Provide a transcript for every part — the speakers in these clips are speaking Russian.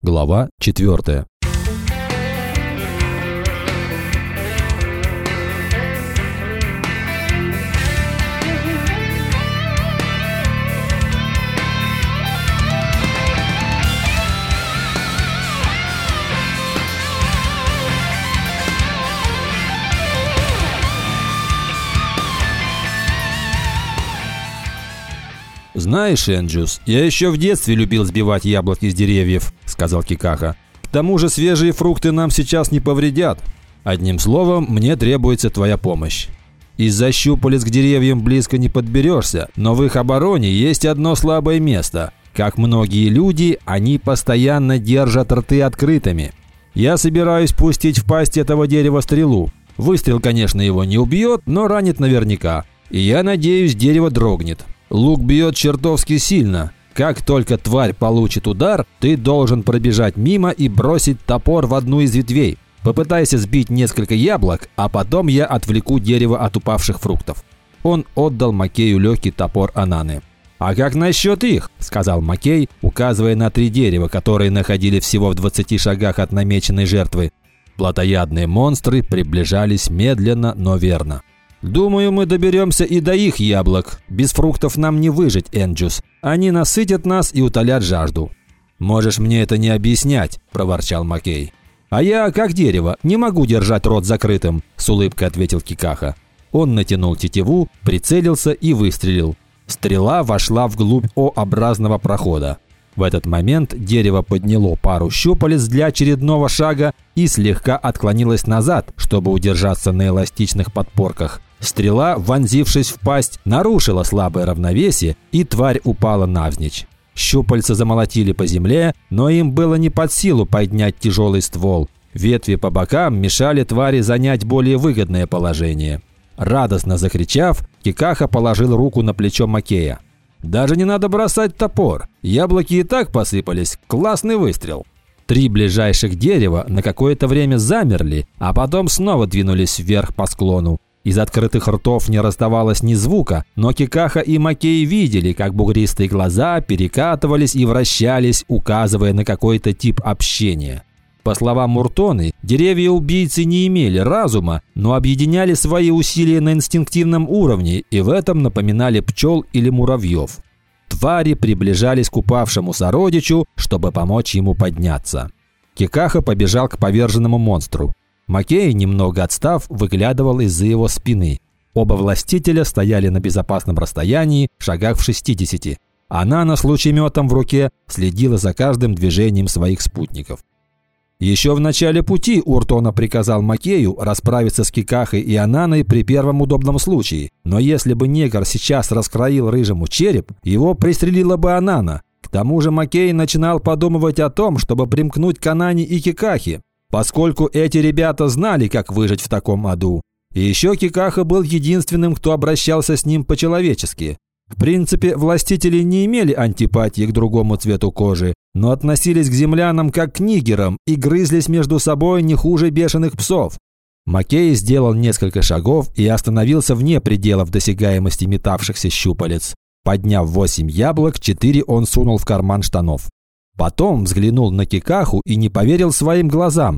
Глава 4. «Знаешь, Энджус, я еще в детстве любил сбивать яблоки с деревьев», – сказал Кикаха. «К тому же свежие фрукты нам сейчас не повредят. Одним словом, мне требуется твоя помощь. Из-за щупалец к деревьям близко не подберешься, но в их обороне есть одно слабое место. Как многие люди, они постоянно держат рты открытыми. Я собираюсь пустить в пасть этого дерева стрелу. Выстрел, конечно, его не убьет, но ранит наверняка. И я надеюсь, дерево дрогнет. Лук бьет чертовски сильно. Как только тварь получит удар, ты должен пробежать мимо и бросить топор в одну из ветвей. Попытайся сбить несколько яблок, а потом я отвлеку дерево от упавших фруктов. Он отдал Макею легкий топор Ананы. «А как насчет их?» – сказал Макей, указывая на три дерева, которые находили всего в 20 шагах от намеченной жертвы. Плотоядные монстры приближались медленно, но верно. «Думаю, мы доберемся и до их яблок. Без фруктов нам не выжить, Энджус. Они насытят нас и утолят жажду». «Можешь мне это не объяснять», – проворчал Маккей. «А я, как дерево, не могу держать рот закрытым», – с улыбкой ответил Кикаха. Он натянул тетиву, прицелился и выстрелил. Стрела вошла вглубь О-образного прохода. В этот момент дерево подняло пару щупалец для очередного шага и слегка отклонилось назад, чтобы удержаться на эластичных подпорках. Стрела, вонзившись в пасть, нарушила слабое равновесие, и тварь упала навзничь. Щупальца замолотили по земле, но им было не под силу поднять тяжелый ствол. Ветви по бокам мешали твари занять более выгодное положение. Радостно закричав, Кикаха положил руку на плечо Макея. «Даже не надо бросать топор. Яблоки и так посыпались. Классный выстрел». Три ближайших дерева на какое-то время замерли, а потом снова двинулись вверх по склону. Из открытых ртов не раздавалось ни звука, но Кикаха и Макей видели, как бугристые глаза перекатывались и вращались, указывая на какой-то тип общения. По словам Муртоны, деревья-убийцы не имели разума, но объединяли свои усилия на инстинктивном уровне и в этом напоминали пчел или муравьев. Твари приближались к упавшему сородичу, чтобы помочь ему подняться. Кикаха побежал к поверженному монстру. Макей, немного отстав, выглядывал из-за его спины. Оба властителя стояли на безопасном расстоянии, шагах в 60. Она на случай метом в руке следила за каждым движением своих спутников. Еще в начале пути Уртона приказал Макею расправиться с Кикахой и Ананой при первом удобном случае. Но если бы негр сейчас раскроил рыжему череп, его пристрелила бы Анана. К тому же Макей начинал подумывать о том, чтобы примкнуть к Анане и Кикахе поскольку эти ребята знали, как выжить в таком аду. И еще Кикаха был единственным, кто обращался с ним по-человечески. В принципе, властители не имели антипатии к другому цвету кожи, но относились к землянам как к нигерам и грызлись между собой не хуже бешеных псов. Маккей сделал несколько шагов и остановился вне пределов досягаемости метавшихся щупалец. Подняв восемь яблок, четыре он сунул в карман штанов. Потом взглянул на Кикаху и не поверил своим глазам.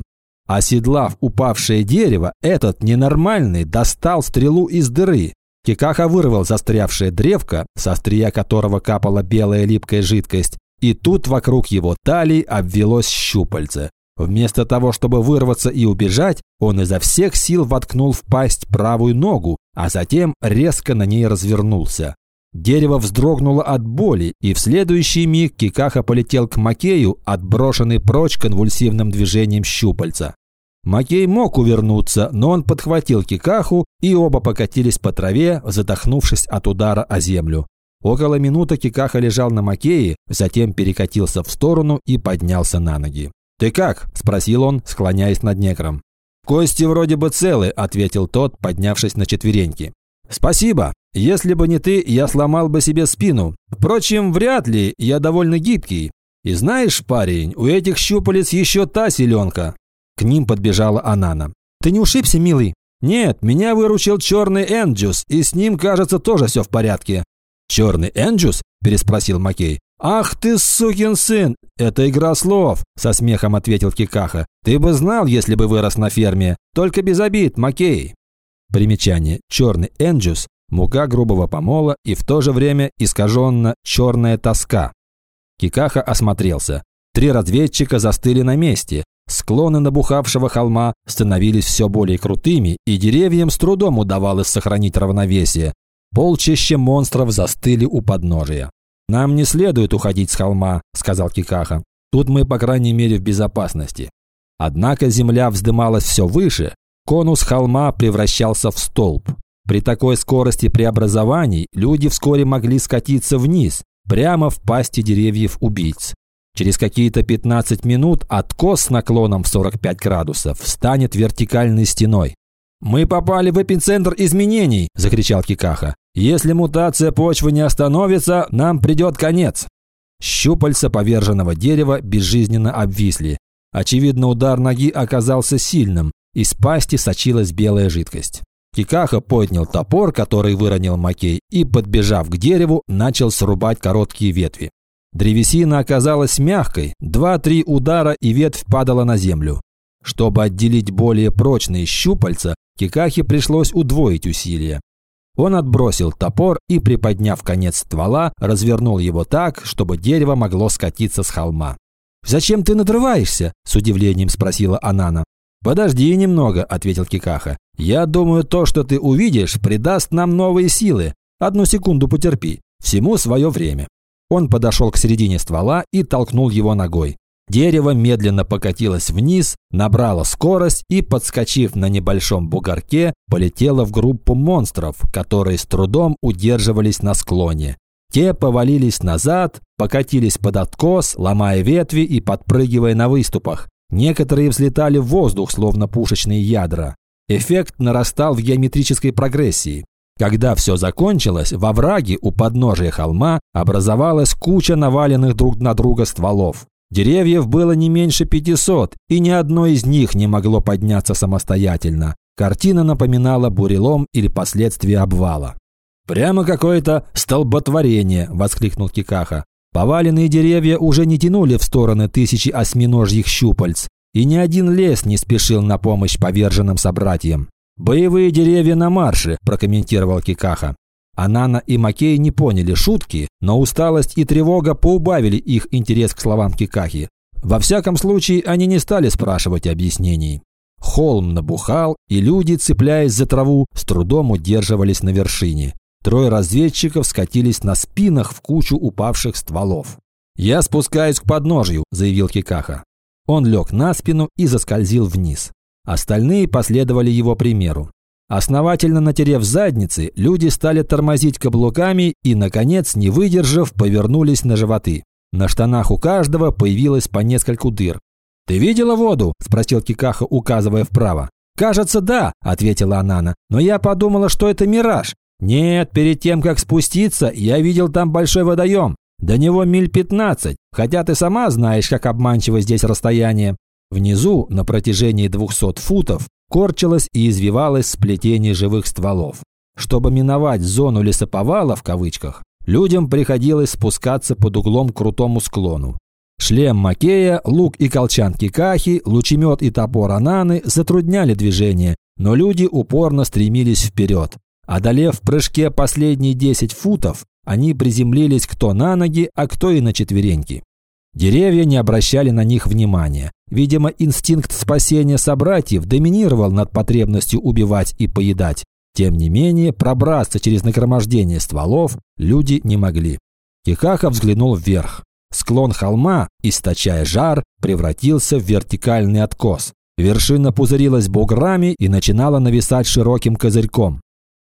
Оседлав упавшее дерево, этот ненормальный достал стрелу из дыры. Кикаха вырвал застрявшее древко, со острия которого капала белая липкая жидкость, и тут вокруг его талии обвелось щупальце. Вместо того, чтобы вырваться и убежать, он изо всех сил воткнул в пасть правую ногу, а затем резко на ней развернулся. Дерево вздрогнуло от боли, и в следующий миг Кикаха полетел к Макею, отброшенный прочь конвульсивным движением щупальца. Макей мог увернуться, но он подхватил Кикаху, и оба покатились по траве, задохнувшись от удара о землю. Около минуты Кикаха лежал на Макее, затем перекатился в сторону и поднялся на ноги. «Ты как?» – спросил он, склоняясь над негром. «Кости вроде бы целы», – ответил тот, поднявшись на четвереньки. «Спасибо. Если бы не ты, я сломал бы себе спину. Впрочем, вряд ли, я довольно гибкий. И знаешь, парень, у этих щупалец еще та силенка». К ним подбежала Анана. «Ты не ушибся, милый?» «Нет, меня выручил черный Энджус, и с ним, кажется, тоже все в порядке». «Черный Энджус?» – переспросил Макей. «Ах ты, сукин сын! Это игра слов!» – со смехом ответил Кикаха. «Ты бы знал, если бы вырос на ферме. Только без обид, Макей!» Примечание. Черный энджус – мука грубого помола и в то же время искаженно черная тоска. Кикаха осмотрелся. Три разведчика застыли на месте. Склоны набухавшего холма становились все более крутыми, и деревьям с трудом удавалось сохранить равновесие. Полчища монстров застыли у подножия. «Нам не следует уходить с холма», – сказал Кикаха. «Тут мы, по крайней мере, в безопасности». Однако земля вздымалась все выше, конус холма превращался в столб. При такой скорости преобразований люди вскоре могли скатиться вниз, прямо в пасти деревьев-убийц. Через какие-то 15 минут откос с наклоном в 45 градусов станет вертикальной стеной. «Мы попали в эпицентр изменений!» – закричал Кикаха. Если мутация почвы не остановится, нам придет конец. Щупальца поверженного дерева безжизненно обвисли. Очевидно, удар ноги оказался сильным. Из пасти сочилась белая жидкость. Кикаха поднял топор, который выронил Макей, и, подбежав к дереву, начал срубать короткие ветви. Древесина оказалась мягкой, два-три удара и ветвь падала на землю. Чтобы отделить более прочные щупальца, Кикахе пришлось удвоить усилия. Он отбросил топор и, приподняв конец ствола, развернул его так, чтобы дерево могло скатиться с холма. «Зачем ты надрываешься?» – с удивлением спросила Анана. «Подожди немного», – ответил Кикаха. «Я думаю, то, что ты увидишь, придаст нам новые силы. Одну секунду потерпи. Всему свое время». Он подошел к середине ствола и толкнул его ногой. Дерево медленно покатилось вниз, набрало скорость и, подскочив на небольшом бугорке, полетело в группу монстров, которые с трудом удерживались на склоне. Те повалились назад, покатились под откос, ломая ветви и подпрыгивая на выступах. Некоторые взлетали в воздух, словно пушечные ядра. Эффект нарастал в геометрической прогрессии. Когда все закончилось, во враге у подножия холма образовалась куча наваленных друг на друга стволов. Деревьев было не меньше 500, и ни одно из них не могло подняться самостоятельно. Картина напоминала бурелом или последствия обвала. «Прямо какое-то столботворение!» – воскликнул Кикаха. Поваленные деревья уже не тянули в стороны тысячи осьминожьих щупальц, и ни один лес не спешил на помощь поверженным собратьям. «Боевые деревья на марше», – прокомментировал Кикаха. Анана и Макей не поняли шутки, но усталость и тревога поубавили их интерес к словам Кикахи. Во всяком случае, они не стали спрашивать объяснений. Холм набухал, и люди, цепляясь за траву, с трудом удерживались на вершине. Трое разведчиков скатились на спинах в кучу упавших стволов. «Я спускаюсь к подножью», – заявил Кикаха. Он лег на спину и заскользил вниз. Остальные последовали его примеру. Основательно натерев задницы, люди стали тормозить каблуками и, наконец, не выдержав, повернулись на животы. На штанах у каждого появилось по нескольку дыр. «Ты видела воду?» – спросил Кикаха, указывая вправо. «Кажется, да», – ответила Анана. «Но я подумала, что это мираж. Нет, перед тем, как спуститься, я видел там большой водоем. До него миль 15, хотя ты сама знаешь, как обманчиво здесь расстояние. Внизу, на протяжении 200 футов, корчилось и извивалось сплетение живых стволов. Чтобы миновать зону лесоповала в кавычках, людям приходилось спускаться под углом к крутому склону. Шлем Макея, лук и колчан Кикахи, лучемет и топор Ананы затрудняли движение, но люди упорно стремились вперед. Одолев в прыжке последние 10 футов, они приземлились кто на ноги, а кто и на четвереньки. Деревья не обращали на них внимания. Видимо, инстинкт спасения собратьев доминировал над потребностью убивать и поедать. Тем не менее, пробраться через нагромождение стволов люди не могли. Кихаха взглянул вверх. Склон холма, источая жар, превратился в вертикальный откос. Вершина пузырилась буграми и начинала нависать широким козырьком.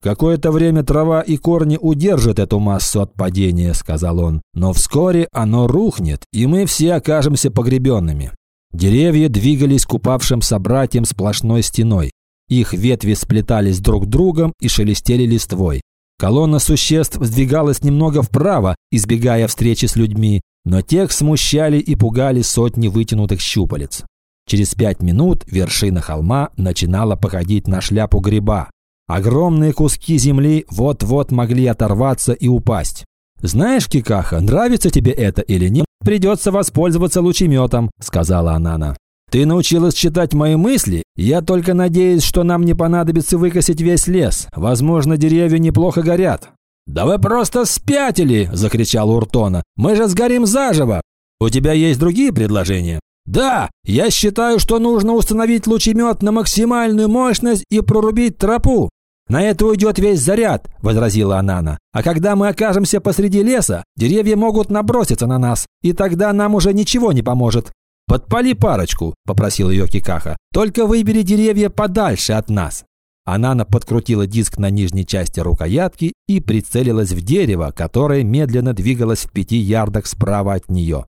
«Какое-то время трава и корни удержат эту массу от падения», – сказал он. «Но вскоре оно рухнет, и мы все окажемся погребенными». Деревья двигались к упавшим собратьям сплошной стеной. Их ветви сплетались друг другом и шелестели листвой. Колонна существ сдвигалась немного вправо, избегая встречи с людьми, но тех смущали и пугали сотни вытянутых щупалец. Через пять минут вершина холма начинала походить на шляпу гриба. Огромные куски земли вот-вот могли оторваться и упасть. «Знаешь, Кикаха, нравится тебе это или нет, придется воспользоваться лучеметом», – сказала Анана. «Ты научилась читать мои мысли? Я только надеюсь, что нам не понадобится выкосить весь лес. Возможно, деревья неплохо горят». «Да вы просто спятили!» – закричал Уртона. «Мы же сгорим заживо! У тебя есть другие предложения?» «Да, я считаю, что нужно установить лучемет на максимальную мощность и прорубить тропу. «На это уйдет весь заряд», – возразила Анана. «А когда мы окажемся посреди леса, деревья могут наброситься на нас, и тогда нам уже ничего не поможет». «Подпали парочку», – попросил ее Кикаха. «Только выбери деревья подальше от нас». Анана подкрутила диск на нижней части рукоятки и прицелилась в дерево, которое медленно двигалось в пяти ярдах справа от нее.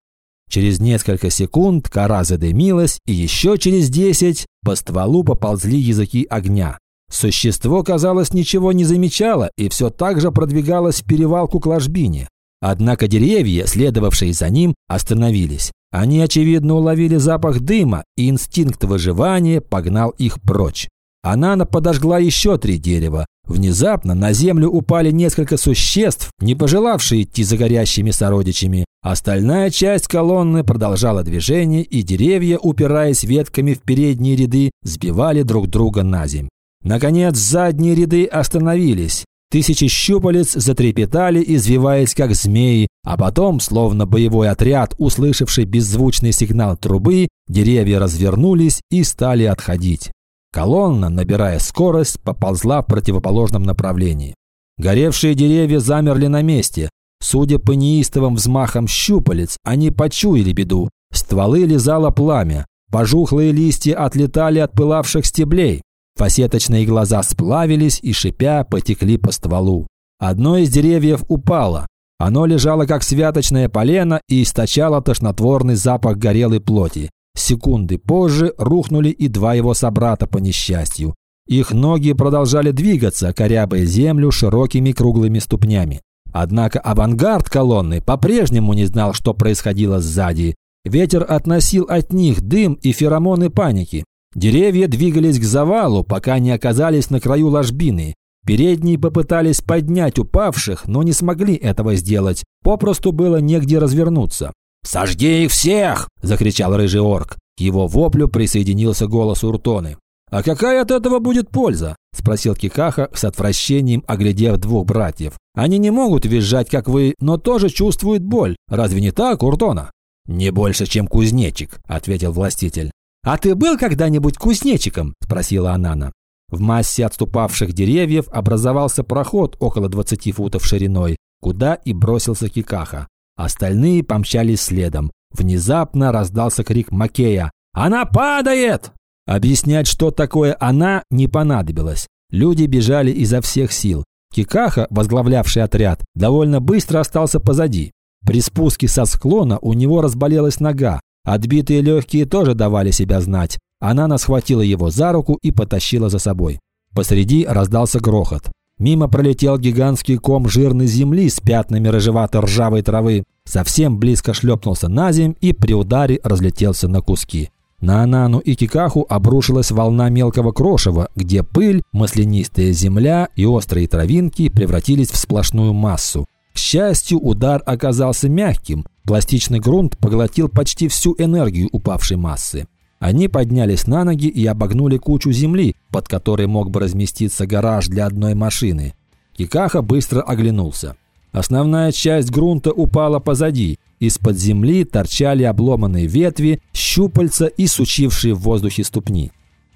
Через несколько секунд кора задымилась, и еще через десять по стволу поползли языки огня. Существо, казалось, ничего не замечало и все так же продвигалось в перевалку к ложбине. Однако деревья, следовавшие за ним, остановились. Они, очевидно, уловили запах дыма, и инстинкт выживания погнал их прочь. Анана подожгла еще три дерева. Внезапно на землю упали несколько существ, не пожелавшие идти за горящими сородичами. Остальная часть колонны продолжала движение, и деревья, упираясь ветками в передние ряды, сбивали друг друга на земь. Наконец, задние ряды остановились. Тысячи щупалец затрепетали, извиваясь как змеи, а потом, словно боевой отряд, услышавший беззвучный сигнал трубы, деревья развернулись и стали отходить. Колонна, набирая скорость, поползла в противоположном направлении. Горевшие деревья замерли на месте. Судя по неистовым взмахам щупалец, они почуяли беду. Стволы лизало пламя. Пожухлые листья отлетали от пылавших стеблей. Фасеточные глаза сплавились и, шипя, потекли по стволу. Одно из деревьев упало. Оно лежало как святочное полено и источало тошнотворный запах горелой плоти. Секунды позже рухнули и два его собрата по несчастью. Их ноги продолжали двигаться, корябая землю широкими круглыми ступнями. Однако авангард колонны по-прежнему не знал, что происходило сзади. Ветер относил от них дым и феромоны паники. Деревья двигались к завалу, пока не оказались на краю ложбины. Передние попытались поднять упавших, но не смогли этого сделать. Попросту было негде развернуться. «Сожги их всех!» – закричал рыжий орк. К его воплю присоединился голос Уртоны. «А какая от этого будет польза?» – спросил Кикаха с отвращением, оглядев двух братьев. «Они не могут визжать, как вы, но тоже чувствуют боль. Разве не так, Уртона?» «Не больше, чем кузнечик», – ответил властитель. «А ты был когда-нибудь кузнечиком?» – спросила Анана. В массе отступавших деревьев образовался проход около 20 футов шириной, куда и бросился Кикаха. Остальные помчались следом. Внезапно раздался крик Макея. «Она падает!» Объяснять, что такое «она», не понадобилось. Люди бежали изо всех сил. Кикаха, возглавлявший отряд, довольно быстро остался позади. При спуске со склона у него разболелась нога, Отбитые легкие тоже давали себя знать. Анана схватила его за руку и потащила за собой. Посреди раздался грохот. Мимо пролетел гигантский ком жирной земли с пятнами рыжевато-ржавой травы. Совсем близко шлепнулся на земь и при ударе разлетелся на куски. На Анану и Кикаху обрушилась волна мелкого крошева, где пыль, маслянистая земля и острые травинки превратились в сплошную массу. Счастью, удар оказался мягким, Пластичный грунт поглотил почти всю энергию упавшей массы. Они поднялись на ноги и обогнули кучу земли, под которой мог бы разместиться гараж для одной машины. Кикаха быстро оглянулся. Основная часть грунта упала позади. Из-под земли торчали обломанные ветви, щупальца и сучившие в воздухе ступни.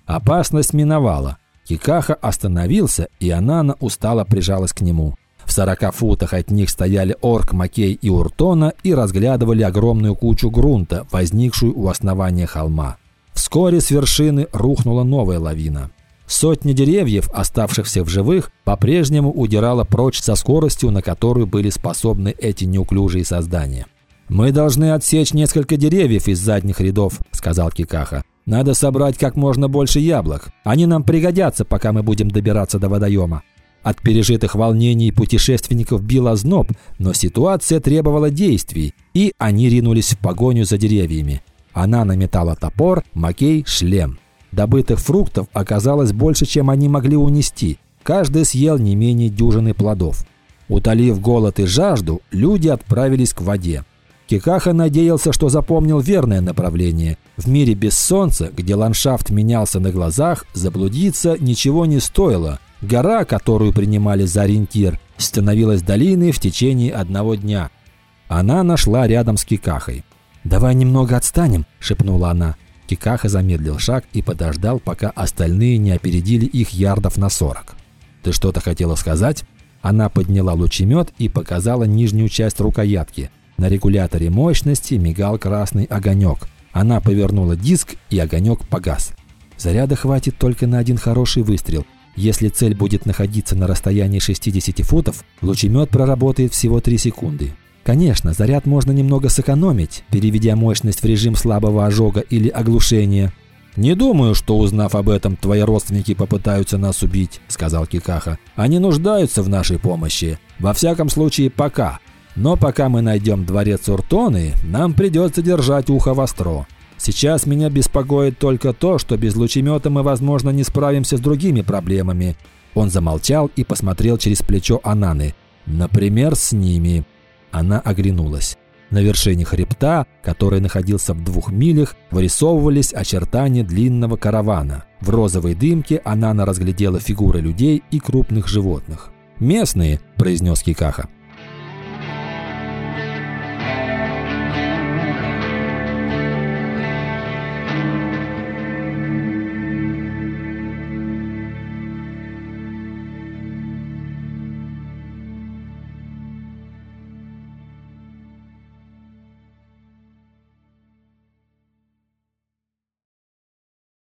Опасность миновала. Кикаха остановился, и Анана устало прижалась к нему. В сорока футах от них стояли Орк, Макей и Уртона и разглядывали огромную кучу грунта, возникшую у основания холма. Вскоре с вершины рухнула новая лавина. Сотни деревьев, оставшихся в живых, по-прежнему удирала прочь со скоростью, на которую были способны эти неуклюжие создания. «Мы должны отсечь несколько деревьев из задних рядов», – сказал Кикаха. «Надо собрать как можно больше яблок. Они нам пригодятся, пока мы будем добираться до водоема». От пережитых волнений путешественников бил озноб, но ситуация требовала действий, и они ринулись в погоню за деревьями. Она наметала топор, Макей – шлем. Добытых фруктов оказалось больше, чем они могли унести. Каждый съел не менее дюжины плодов. Утолив голод и жажду, люди отправились к воде. Кикаха надеялся, что запомнил верное направление. В мире без солнца, где ландшафт менялся на глазах, заблудиться ничего не стоило. Гора, которую принимали за ориентир, становилась долиной в течение одного дня. Она нашла рядом с Кикахой. «Давай немного отстанем», – шепнула она. Кикаха замедлил шаг и подождал, пока остальные не опередили их ярдов на 40. «Ты что-то хотела сказать?» Она подняла лучемет и показала нижнюю часть рукоятки. На регуляторе мощности мигал красный огонек. Она повернула диск, и огонек погас. Заряда хватит только на один хороший выстрел. Если цель будет находиться на расстоянии 60 футов, лучемет проработает всего 3 секунды. Конечно, заряд можно немного сэкономить, переведя мощность в режим слабого ожога или оглушения. «Не думаю, что, узнав об этом, твои родственники попытаются нас убить», – сказал Кикаха. «Они нуждаются в нашей помощи. Во всяком случае, пока. Но пока мы найдем дворец Уртоны, нам придется держать ухо востро. Сейчас меня беспокоит только то, что без лучемета мы, возможно, не справимся с другими проблемами». Он замолчал и посмотрел через плечо Ананы. «Например, с ними». Она оглянулась. На вершине хребта, который находился в двух милях, вырисовывались очертания длинного каравана. В розовой дымке она разглядела фигуры людей и крупных животных. «Местные», – произнес Кикаха.